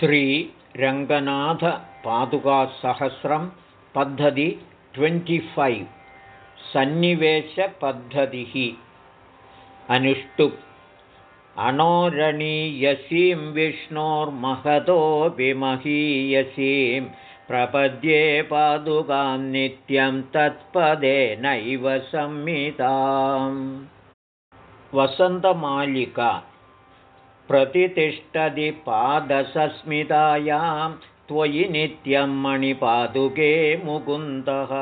श्रीरङ्गनाथपादुकासहस्रं पद्धति ट्वेण्टिफैव् सन्निवेशपद्धतिः. अनुष्टु अणोरणीयसीं विष्णोर्महतोऽपि महीयसीं प्रपद्ये पादुकां नित्यं तत्पदेनैव संमिताम् वसन्तमालिका प्रतितिष्ठति पादसस्मितायां त्वयि नित्यं मणिपादुके मुकुन्दः।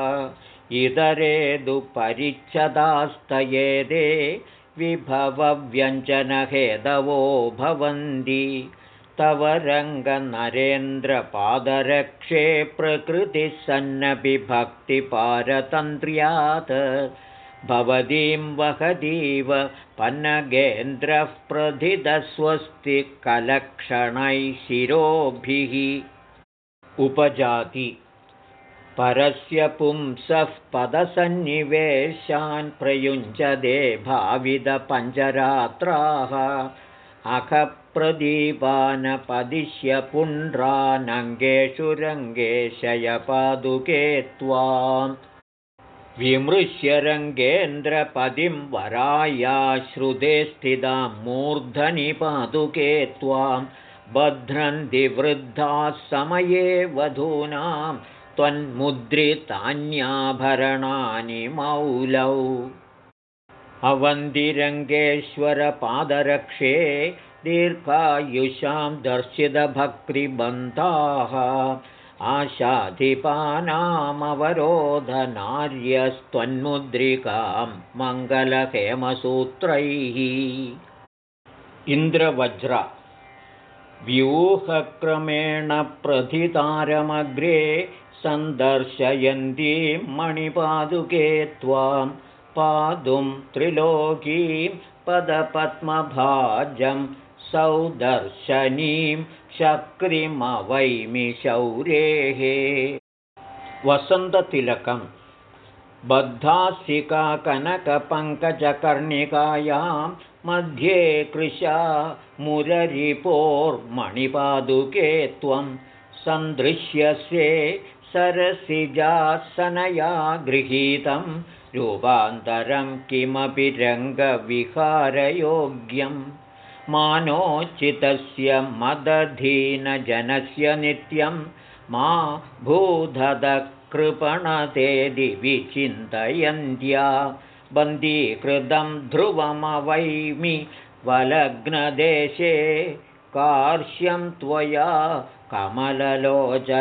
इतरे दुपरिच्छदास्तयेदे विभवव्यञ्जनहेदवो भवन्ति। तव रङ्गनरेन्द्रपादरक्षे प्रकृतिः सन्नपि भक्तिपारतन्त्र्यात् भवतीं वहतीव पन्नगेन्द्रः प्रथितस्वस्ति कलक्षणैः शिरोभिः। उपजाति। परस्य पुंसः पदसन्निवेशान् प्रयुञ्जदे भाविदपञ्चरात्राः अखप्रदीपानपदिश्य पुण्ड्रानङ्गेषु रङ्गेशयपादुके त्वाम् विमृश्य रङ्गेन्द्रपदिं वरायाश्रुते स्थितां मूर्धनि पादुके त्वां बध्नन्ति वृद्धाः समये वधूनां त्वन्मुद्रितान्याभरणानि मौलौ। अवन्दिरङ्गेश्वरपादरक्षे दीर्घायुषां दर्शितभक्तिबन्धाः आशाधिपानामवरोधनार्यस्त्वन्मुद्रिकां मङ्गलहेमसूत्रैः। इन्द्रवज्र व्यूहक्रमेण प्रथितारमग्रे सन्दर्शयन्तीं मणिपादुके त्वां पादुं त्रिलोकीं पदपद्मभाजं सौदर्शनीं शक्रिमवैमि शौरेः। वसन्ततिलकं बद्धासिका कनकपङ्कजकर्णिकायां मध्ये कृशा मुररिपोर्मणिपादुके त्वं सन्दृश्यसे सरसिजासनया गृहीतं रूपान्तरं किमपि रङ्गविहारयोग्यं मानोचितस्य मदधीनजनस्य नित्यं मा भूधदकृपणतेदि विचिन्तयन्त्या बन्दीकृतं ध्रुवमवैमि वलग्नदेशे कार्श्यं त्वया कमललोचनपादरक्षे।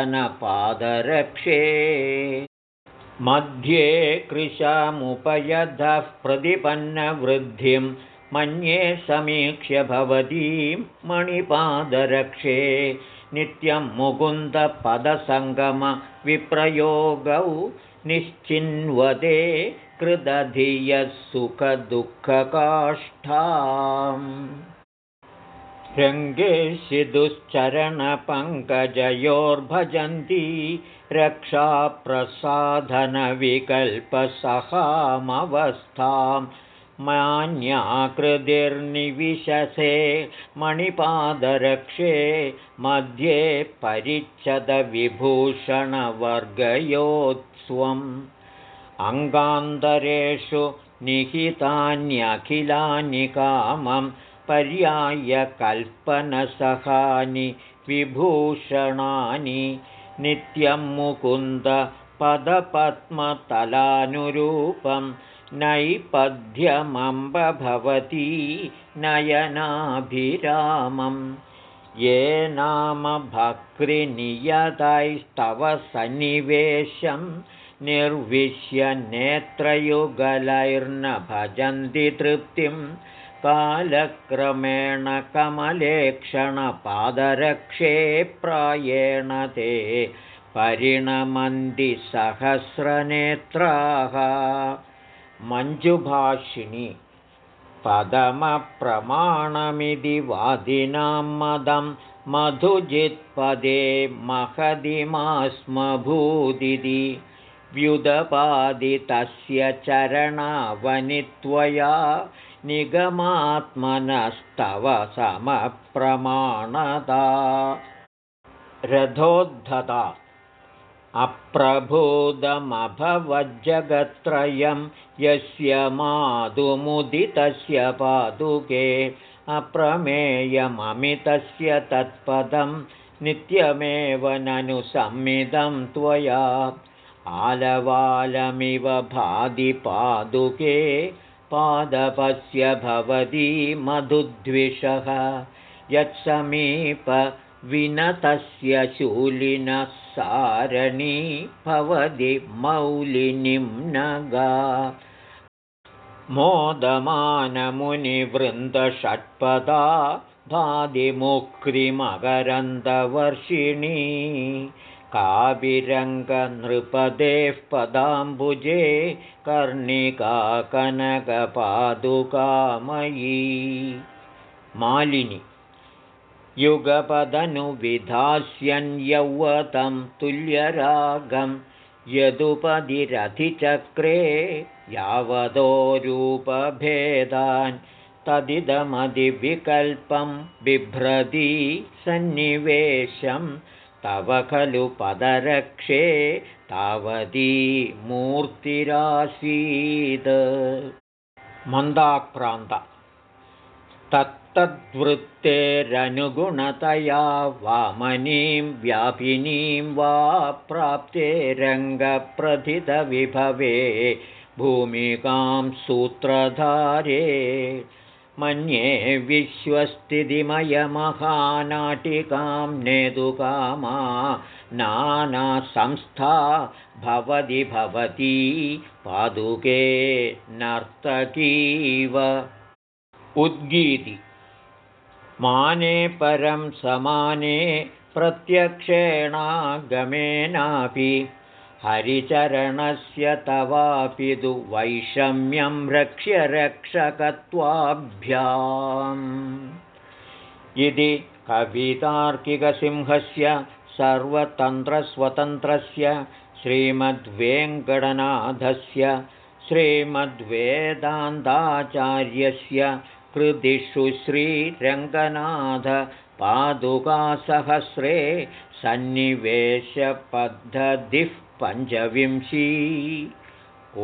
मध्ये कृशामुपयधः प्रतिपन्नवृद्धिं मन्ये समीक्ष्य भवतीं मणिपादरक्षे। नित्यं मुकुन्दपदसङ्गमविप्रयोगौ निश्चिन्वते कृदधियः सुखदुःखकाष्ठाम् रङ्गेशि दुश्चरणपङ्कजयोर्भजन्ती रक्षाप्रसाधनविकल्पसहामवस्थां मान्याकृतिर्निविशसे मणिपादरक्षे मध्ये परिच्छदविभूषणवर्गयोत्स्वम्। अङ्गान्तरेषु निहितान्यखिलानि कामम् पर्यायकल्पनसहानि विभूषणानि। नित्यं मुकुन्दपदपद्मतलानुरूपं नैपथ्यमम्ब भवती नयनाभिरामं ये नाम भक्तिनियतैस्तव सन्निवेशं निर्विश्य नेत्रयुगलैर्न भजन्ति तृप्तिम् कालक्रमेण कमलेक्षणपादरक्षे प्रायेण ते परिणमन्ति सहस्रनेत्राः मञ्जुभाषिणि पदमप्रमाणमिति वादिनां मदं मधुजित्पदे महदिमास्मभूदिति व्युदपादितस्य चरणावनित्वया निगमात्मनस्तव समप्रमाणता रथोद्धता अप्रभूतमभवज्जगत्त्रयं यस्य मातुमुदितस्य पादुके अप्रमेयममितस्य तत्पदं नित्यमेव ननु संमिदं त्वया आलवालमिव भादि पादुके पादपस्य भवती मधुद्विषः यत्समीपविनतस्य शूलिनः सारणी भवति मौलिनिम्नगा। मोदमानमुनिवृन्दषट्पदा भादिमुक्तिमकरन्दवर्षिणी काविरङ्गनृपदेः पदाम्बुजे कर्णिका कनकपादुकामयी मालिनी युगपदनुविधास्यन् यौवतं तुल्यरागं यदुपधिरधिचक्रे यावदो रूपभेदान् तदिदमधिविकल्पं बिभ्रती सन्निवेशं तव खलु पदरक्षे तावती मूर्तिरासीत्। मन्दाक्रान्त तत्तद्वृत्तेरनुगुणतया वामनीं व्यापिनीं वा प्राप्ते रङ्गप्रथितविभवे भूमिकां सूत्रधारे। मन्ये विश्वस्थितिमयमहानाटिकां नेतुकामा नानासंस्था भवति भवती पादुके नर्तकीव। उद्गीति माने परं समाने प्रत्यक्षेणागमेनापि हरिचरणस्य तवापि तु वैषम्यं रक्ष्य रक्षकत्वाभ्याम्। इति कवितार्किकसिंहस्य सर्वतन्त्रस्वतन्त्रस्य श्रीमद्वेङ्कटनाथस्य श्रीमद्वेदान्ताचार्यस्य कृतिषु श्रीरङ्गनाथपादुकासहस्रे सन्निवेशपद्धतिः पञ्चविंशी। ओ